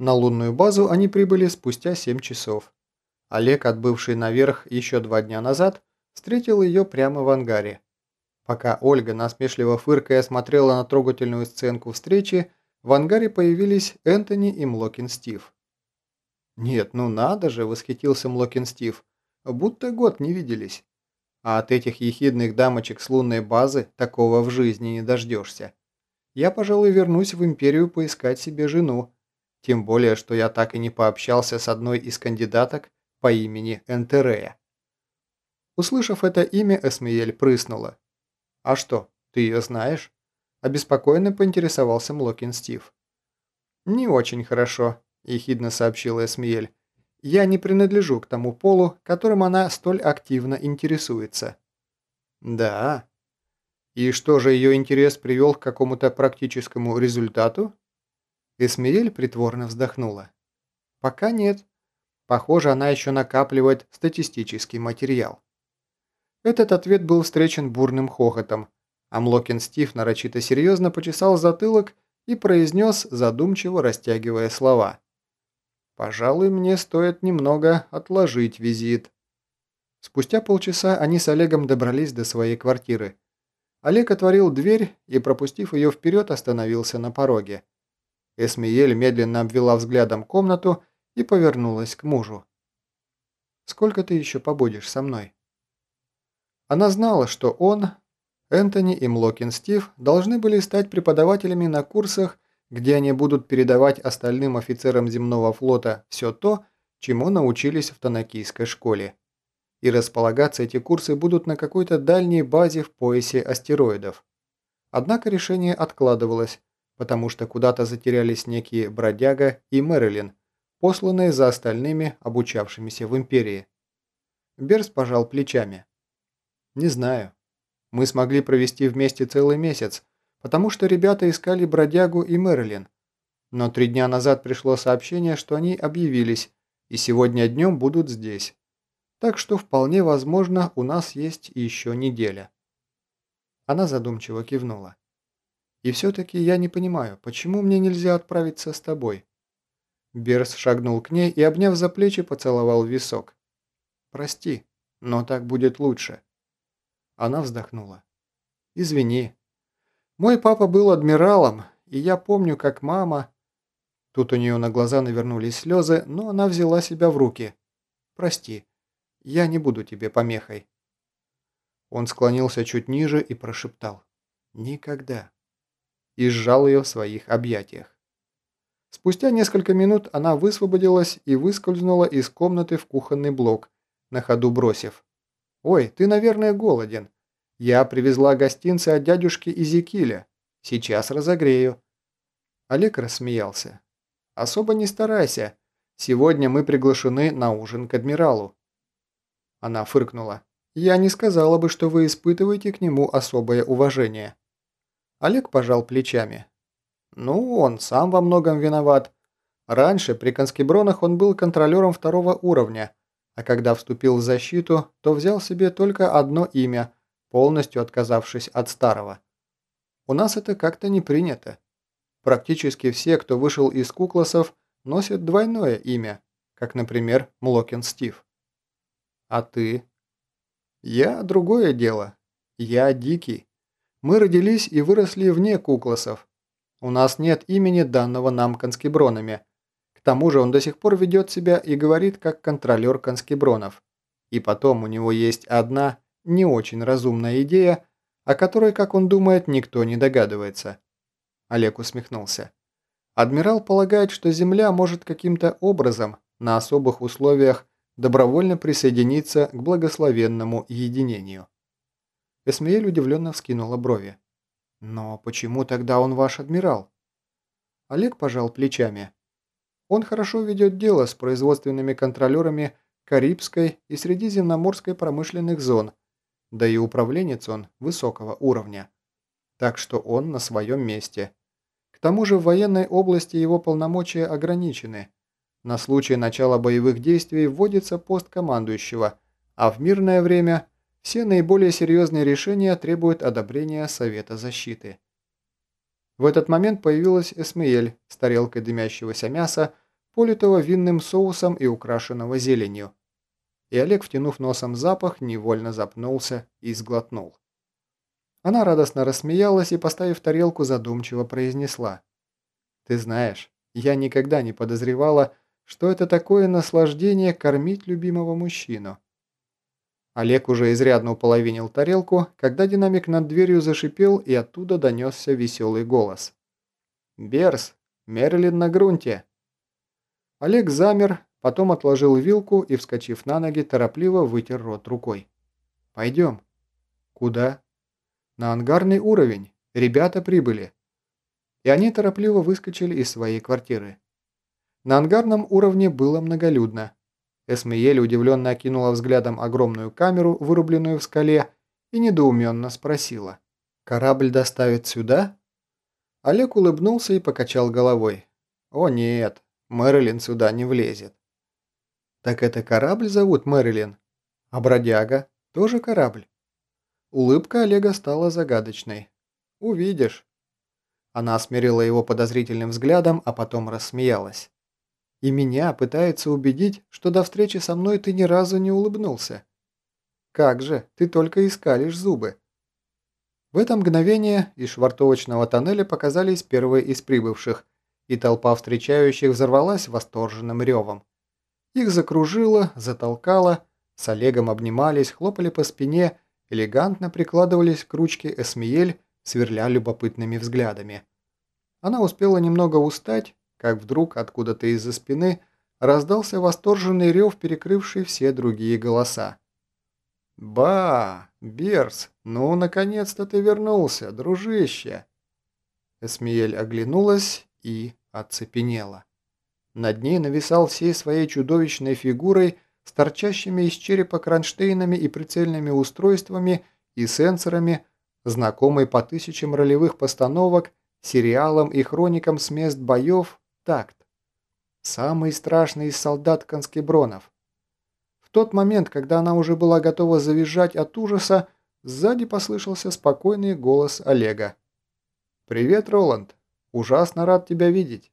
На лунную базу они прибыли спустя 7 часов. Олег, отбывший наверх еще два дня назад, встретил ее прямо в ангаре. Пока Ольга, насмешливо фыркая, смотрела на трогательную сценку встречи, в ангаре появились Энтони и Млокин Стив. «Нет, ну надо же!» – восхитился Млокин Стив. «Будто год не виделись. А от этих ехидных дамочек с лунной базы такого в жизни не дождешься. Я, пожалуй, вернусь в Империю поискать себе жену, тем более, что я так и не пообщался с одной из кандидаток по имени Энтерея. Услышав это имя, Эсмиель прыснула. «А что, ты ее знаешь?» Обеспокоенно поинтересовался Млокин Стив. «Не очень хорошо», – ехидно сообщила Эсмиель. «Я не принадлежу к тому полу, которым она столь активно интересуется». «Да?» «И что же ее интерес привел к какому-то практическому результату?» Эсмиэль притворно вздохнула. «Пока нет. Похоже, она еще накапливает статистический материал». Этот ответ был встречен бурным хохотом, а Млокин Стив нарочито серьезно почесал затылок и произнес, задумчиво растягивая слова. «Пожалуй, мне стоит немного отложить визит». Спустя полчаса они с Олегом добрались до своей квартиры. Олег отворил дверь и, пропустив ее вперед, остановился на пороге. Эсмиель медленно обвела взглядом комнату и повернулась к мужу. «Сколько ты еще побудешь со мной?» Она знала, что он, Энтони и Млокин Стив должны были стать преподавателями на курсах, где они будут передавать остальным офицерам земного флота все то, чему научились в Танакийской школе. И располагаться эти курсы будут на какой-то дальней базе в поясе астероидов. Однако решение откладывалось, потому что куда-то затерялись некие Бродяга и Мэрилин, посланные за остальными, обучавшимися в Империи. Берс пожал плечами. «Не знаю. Мы смогли провести вместе целый месяц, потому что ребята искали Бродягу и Мэрилин. Но три дня назад пришло сообщение, что они объявились, и сегодня днем будут здесь. Так что вполне возможно, у нас есть еще неделя». Она задумчиво кивнула. И все-таки я не понимаю, почему мне нельзя отправиться с тобой?» Берс шагнул к ней и, обняв за плечи, поцеловал висок. «Прости, но так будет лучше». Она вздохнула. «Извини. Мой папа был адмиралом, и я помню, как мама...» Тут у нее на глаза навернулись слезы, но она взяла себя в руки. «Прости, я не буду тебе помехой». Он склонился чуть ниже и прошептал. «Никогда» и сжал ее в своих объятиях. Спустя несколько минут она высвободилась и выскользнула из комнаты в кухонный блок, на ходу бросив. «Ой, ты, наверное, голоден. Я привезла гостинцы от дядюшки Изекиля. Сейчас разогрею». Олег рассмеялся. «Особо не старайся. Сегодня мы приглашены на ужин к адмиралу». Она фыркнула. «Я не сказала бы, что вы испытываете к нему особое уважение». Олег пожал плечами. Ну, он сам во многом виноват. Раньше при конскебронах он был контролером второго уровня, а когда вступил в защиту, то взял себе только одно имя, полностью отказавшись от старого. У нас это как-то не принято. Практически все, кто вышел из кукласов, носят двойное имя, как, например, Млокин Стив. А ты? Я другое дело. Я дикий. Мы родились и выросли вне кукласов. У нас нет имени, данного нам конскебронами. К тому же он до сих пор ведет себя и говорит как контролер конскебронов. И потом у него есть одна, не очень разумная идея, о которой, как он думает, никто не догадывается. Олег усмехнулся. Адмирал полагает, что Земля может каким-то образом, на особых условиях, добровольно присоединиться к благословенному единению. Эсмеель удивленно вскинула брови. «Но почему тогда он ваш адмирал?» Олег пожал плечами. «Он хорошо ведет дело с производственными контролерами Карибской и Средиземноморской промышленных зон, да и управленец он высокого уровня. Так что он на своем месте. К тому же в военной области его полномочия ограничены. На случай начала боевых действий вводится пост командующего, а в мирное время все наиболее серьезные решения требуют одобрения Совета защиты. В этот момент появилась Эсмеель с тарелкой дымящегося мяса, политого винным соусом и украшенного зеленью. И Олег, втянув носом запах, невольно запнулся и сглотнул. Она радостно рассмеялась и, поставив тарелку, задумчиво произнесла. «Ты знаешь, я никогда не подозревала, что это такое наслаждение кормить любимого мужчину». Олег уже изрядно уполовинил тарелку, когда динамик над дверью зашипел и оттуда донесся веселый голос. «Берс! Мерлин на грунте!» Олег замер, потом отложил вилку и, вскочив на ноги, торопливо вытер рот рукой. «Пойдем». «Куда?» «На ангарный уровень. Ребята прибыли». И они торопливо выскочили из своей квартиры. На ангарном уровне было многолюдно. Эсмеель удивленно окинула взглядом огромную камеру, вырубленную в скале, и недоуменно спросила. «Корабль доставят сюда?» Олег улыбнулся и покачал головой. «О нет, Мэрилин сюда не влезет». «Так это корабль зовут Мэрилин? А бродяга? Тоже корабль?» Улыбка Олега стала загадочной. «Увидишь». Она смирила его подозрительным взглядом, а потом рассмеялась. «И меня пытается убедить, что до встречи со мной ты ни разу не улыбнулся. Как же, ты только искалишь зубы». В это мгновение из швартовочного тоннеля показались первые из прибывших, и толпа встречающих взорвалась восторженным ревом. Их закружило, затолкало, с Олегом обнимались, хлопали по спине элегантно прикладывались к ручке Эсмиель, сверля любопытными взглядами. Она успела немного устать, как вдруг откуда-то из-за спины раздался восторженный рев, перекрывший все другие голоса. «Ба! Берс! Ну, наконец-то ты вернулся, дружище!» Эсмиель оглянулась и оцепенела. Над ней нависал всей своей чудовищной фигурой с торчащими из черепа кронштейнами и прицельными устройствами и сенсорами, знакомый по тысячам ролевых постановок, сериалам и хроникам с мест боев, такт. Самый страшный из солдат конскебронов. В тот момент, когда она уже была готова завизжать от ужаса, сзади послышался спокойный голос Олега. «Привет, Роланд. Ужасно рад тебя видеть».